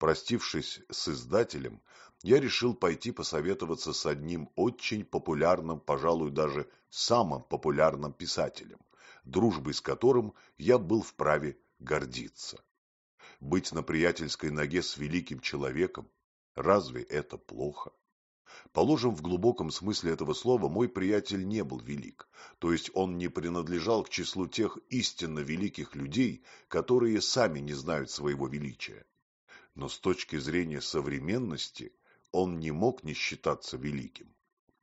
Простившись с издателем, я решил пойти посоветоваться с одним очень популярным, пожалуй, даже самым популярным писателем, дружбой с которым я был вправе гордиться. Быть на приятельской ноге с великим человеком, разве это плохо? Положим, в глубоком смысле этого слова мой приятель не был велик, то есть он не принадлежал к числу тех истинно великих людей, которые сами не знают своего величия но с точки зрения современности он не мог не считаться великим.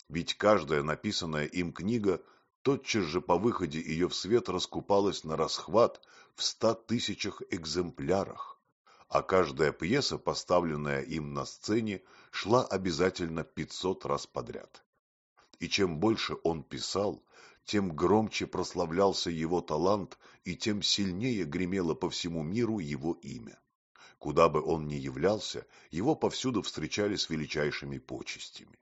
Ведь каждая написанная им книга тотчас же по выходе ее в свет раскупалась на расхват в ста тысячах экземплярах, а каждая пьеса, поставленная им на сцене, шла обязательно пятьсот раз подряд. И чем больше он писал, тем громче прославлялся его талант и тем сильнее гремело по всему миру его имя. Куда бы он ни являлся, его повсюду встречали с величайшими почестями.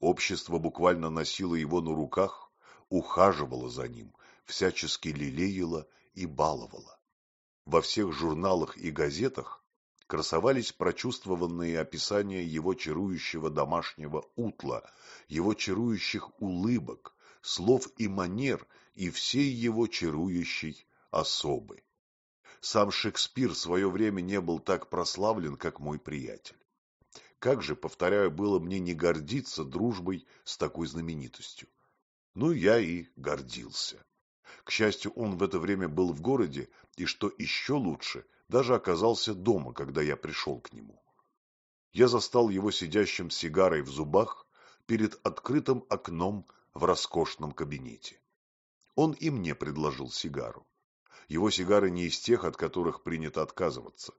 Общество буквально носило его на руках, ухаживало за ним, всячески лелеяло и баловало. Во всех журналах и газетах красовались прочувствованные описания его чарующего домашнего утла, его чарующих улыбок, слов и манер и всей его чарующей особы. Сам Шекспир в свое время не был так прославлен, как мой приятель. Как же, повторяю, было мне не гордиться дружбой с такой знаменитостью? Ну, я и гордился. К счастью, он в это время был в городе, и, что еще лучше, даже оказался дома, когда я пришел к нему. Я застал его сидящим с сигарой в зубах перед открытым окном в роскошном кабинете. Он и мне предложил сигару. Его сигары не из тех, от которых принято отказываться.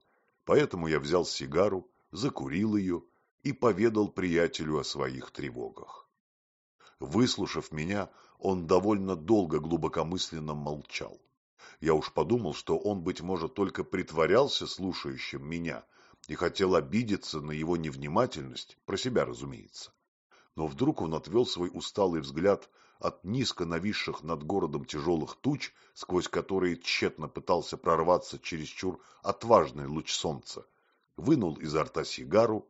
Поэтому я взял сигару, закурил ее и поведал приятелю о своих тревогах. Выслушав меня, он довольно долго глубокомысленно молчал. Я уж подумал, что он, быть может, только притворялся слушающим меня и хотел обидеться на его невнимательность, про себя, разумеется. Но вдруг он отвел свой усталый взгляд от низко нависших над городом тяжелых туч, сквозь которые тщетно пытался прорваться чересчур отважный луч солнца, вынул изо рта сигару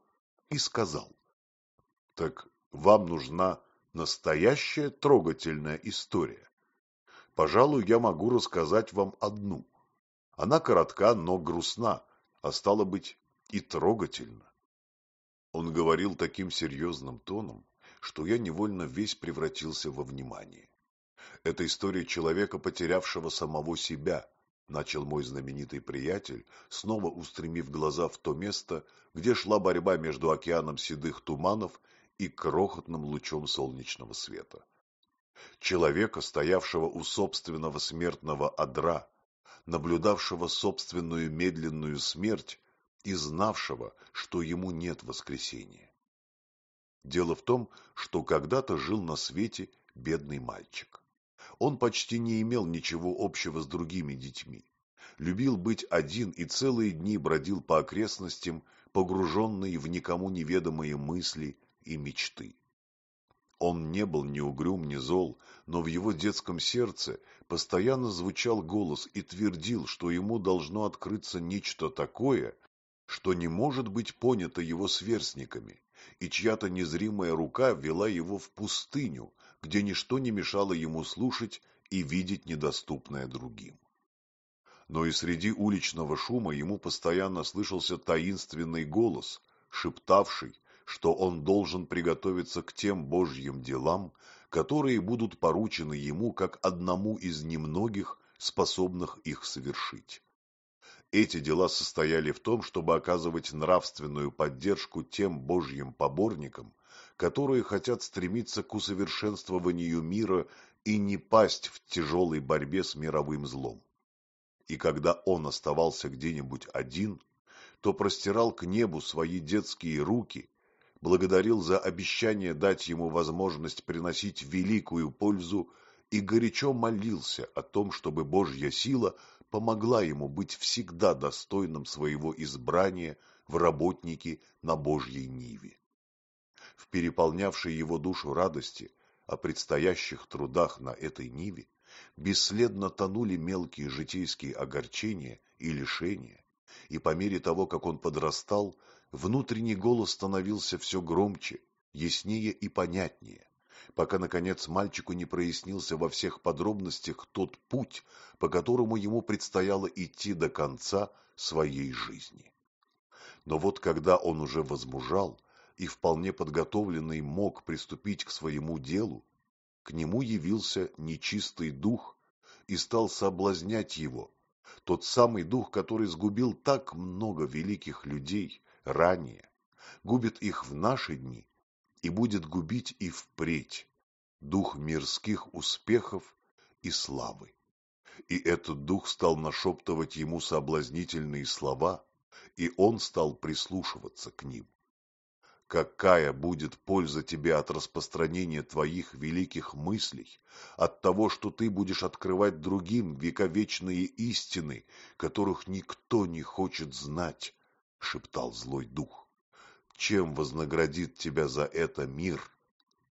и сказал. — Так вам нужна настоящая трогательная история. Пожалуй, я могу рассказать вам одну. Она коротка, но грустна, а стало быть и трогательна. Он говорил таким серьезным тоном, что я невольно весь превратился во внимание. Это история человека, потерявшего самого себя, начал мой знаменитый приятель, снова устремив глаза в то место, где шла борьба между океаном седых туманов и крохотным лучом солнечного света. Человека, стоявшего у собственного смертного одра, наблюдавшего собственную медленную смерть и знавшего, что ему нет воскресения. Дело в том, что когда-то жил на свете бедный мальчик. Он почти не имел ничего общего с другими детьми. Любил быть один и целые дни бродил по окрестностям, погруженный в никому неведомые мысли и мечты. Он не был ни угрюм, ни зол, но в его детском сердце постоянно звучал голос и твердил, что ему должно открыться нечто такое, что не может быть понято его сверстниками, и чья-то незримая рука вела его в пустыню, где ничто не мешало ему слушать и видеть недоступное другим. Но и среди уличного шума ему постоянно слышался таинственный голос, шептавший, что он должен приготовиться к тем божьим делам, которые будут поручены ему как одному из немногих, способных их совершить. Эти дела состояли в том, чтобы оказывать нравственную поддержку тем божьим поборникам, которые хотят стремиться к усовершенствованию мира и не пасть в тяжелой борьбе с мировым злом. И когда он оставался где-нибудь один, то простирал к небу свои детские руки, благодарил за обещание дать ему возможность приносить великую пользу и горячо молился о том, чтобы Божья сила – помогла ему быть всегда достойным своего избрания в работники на Божьей Ниве. В переполнявшей его душу радости о предстоящих трудах на этой Ниве бесследно тонули мелкие житейские огорчения и лишения, И по мере того, как он подрастал, внутренний голос становился все громче, яснее и понятнее, пока, наконец, мальчику не прояснился во всех подробностях тот путь, по которому ему предстояло идти до конца своей жизни. Но вот когда он уже возмужал и вполне подготовленный мог приступить к своему делу, к нему явился нечистый дух и стал соблазнять его, тот самый дух, который сгубил так много великих людей ранее, губит их в наши дни и будет губить и впредь, дух мирских успехов и славы. И этот дух стал нашептывать ему соблазнительные слова, и он стал прислушиваться к ним. Какая будет польза тебе от распространения твоих великих мыслей, от того, что ты будешь открывать другим вековечные истины, которых никто не хочет знать, — шептал злой дух. Чем вознаградит тебя за это мир?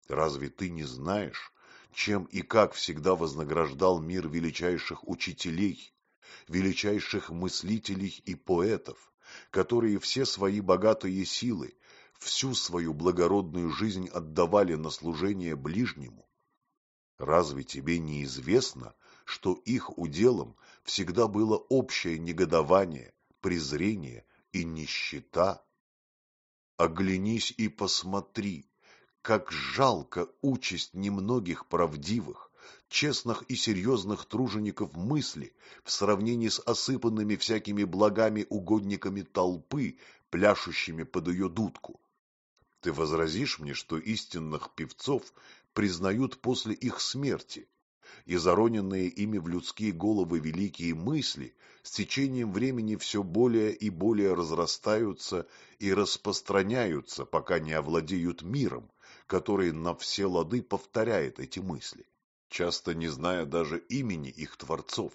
Разве ты не знаешь, чем и как всегда вознаграждал мир величайших учителей, величайших мыслителей и поэтов, которые все свои богатые силы, всю свою благородную жизнь отдавали на служение ближнему? Разве тебе не известно, что их уделом всегда было общее негодование, презрение и нищета? Оглянись и посмотри, как жалко участь немногих правдивых, честных и серьезных тружеников мысли в сравнении с осыпанными всякими благами угодниками толпы, пляшущими под ее дудку. Ты возразишь мне, что истинных певцов признают после их смерти, и зароненные ими в людские головы великие мысли с течением времени все более и более разрастаются и распространяются, пока не овладеют миром, который на все лады повторяет эти мысли, часто не зная даже имени их творцов.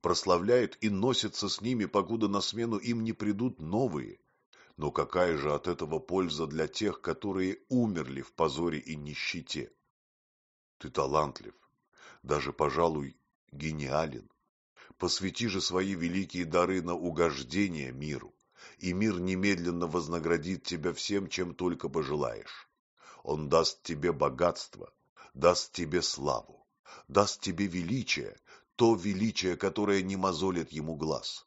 Прославляет и носится с ними, покуда на смену им не придут новые, но какая же от этого польза для тех, которые умерли в позоре и нищете? Ты талантлив, даже, пожалуй, гениален. Посвяти же свои великие дары на угождение миру, и мир немедленно вознаградит тебя всем, чем только пожелаешь. Он даст тебе богатство, даст тебе славу, даст тебе величие, то величие, которое не мозолит ему глаз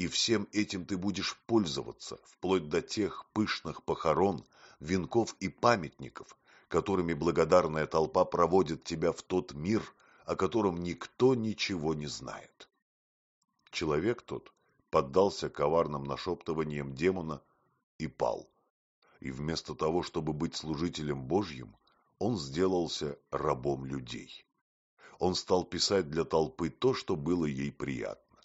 и всем этим ты будешь пользоваться, вплоть до тех пышных похорон, венков и памятников, которыми благодарная толпа проводит тебя в тот мир, о котором никто ничего не знает. Человек тот поддался коварным нашептываниям демона и пал. И вместо того, чтобы быть служителем Божьим, он сделался рабом людей. Он стал писать для толпы то, что было ей приятно.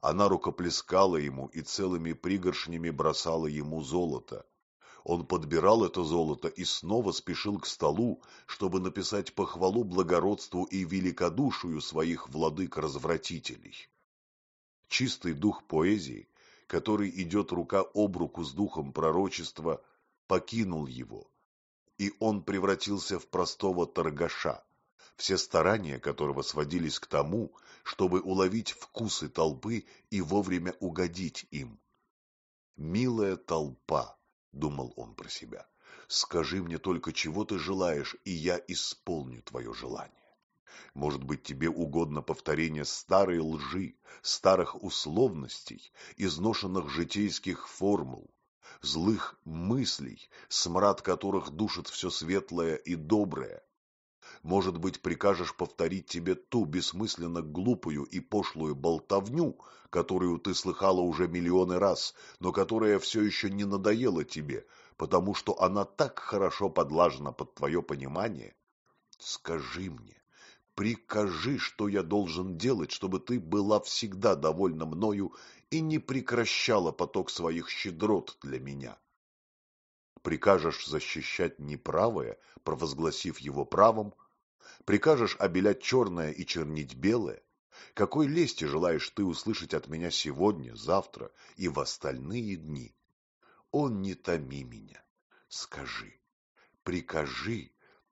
Она рукоплескала ему и целыми пригоршнями бросала ему золото. Он подбирал это золото и снова спешил к столу, чтобы написать похвалу благородству и великодушию своих владык-развратителей. Чистый дух поэзии, который идет рука об руку с духом пророчества, покинул его, и он превратился в простого торгаша, все старания которого сводились к тому, чтобы уловить вкусы толпы и вовремя угодить им. «Милая толпа», — думал он про себя, — «скажи мне только, чего ты желаешь, и я исполню твое желание. Может быть, тебе угодно повторение старой лжи, старых условностей, изношенных житейских формул, злых мыслей, смрад которых душит все светлое и доброе, может быть, прикажешь повторить тебе ту бессмысленно глупую и пошлую болтовню, которую ты слыхала уже миллионы раз, но которая все еще не надоела тебе, потому что она так хорошо подлажена под твое понимание? Скажи мне, прикажи, что я должен делать, чтобы ты была всегда довольна мною и не прекращала поток своих щедрот для меня. Прикажешь защищать неправое, провозгласив его правом, Прикажешь обелять черное и чернить белое? Какой лести желаешь ты услышать от меня сегодня, завтра и в остальные дни? Он не томи меня. Скажи, прикажи,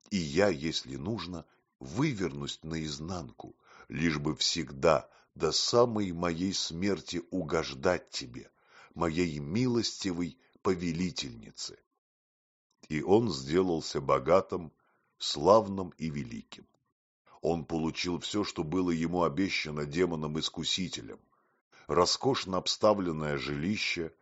и я, если нужно, вывернусь наизнанку, лишь бы всегда до самой моей смерти угождать тебе, моей милостивой повелительнице. И он сделался богатым, славным и великим. Он получил все, что было ему обещано демоном-искусителем. Роскошно обставленное жилище,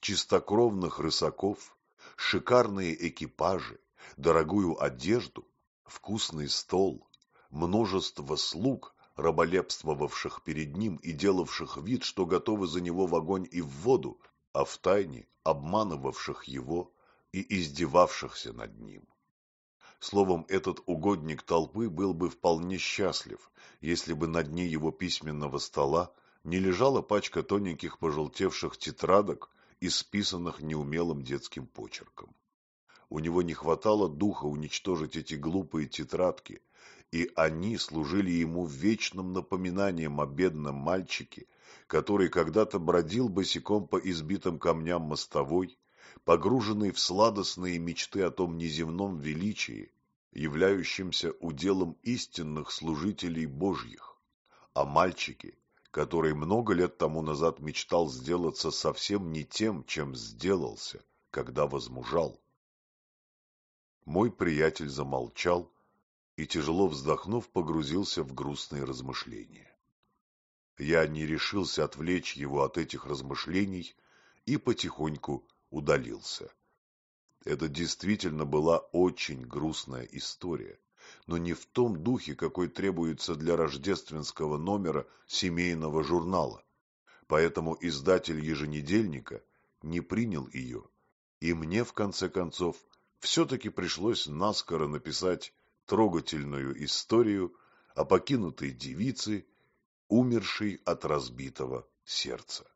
чистокровных рысаков, шикарные экипажи, дорогую одежду, вкусный стол, множество слуг, раболепствовавших перед ним и делавших вид, что готовы за него в огонь и в воду, а втайне обманывавших его и издевавшихся над ним. Словом, этот угодник толпы был бы вполне счастлив, если бы на дне его письменного стола не лежала пачка тоненьких пожелтевших тетрадок, исписанных неумелым детским почерком. У него не хватало духа уничтожить эти глупые тетрадки, и они служили ему вечным напоминанием о бедном мальчике, который когда-то бродил босиком по избитым камням мостовой, погруженный в сладостные мечты о том неземном величии, являющемся уделом истинных служителей Божьих, о мальчике, который много лет тому назад мечтал сделаться совсем не тем, чем сделался, когда возмужал. Мой приятель замолчал, и, тяжело вздохнув, погрузился в грустные размышления. Я не решился отвлечь его от этих размышлений и потихоньку удалился. Это действительно была очень грустная история, но не в том духе, какой требуется для рождественского номера семейного журнала. Поэтому издатель еженедельника не принял ее, и мне, в конце концов, все-таки пришлось наскоро написать трогательную историю о покинутой девице, умершей от разбитого сердца.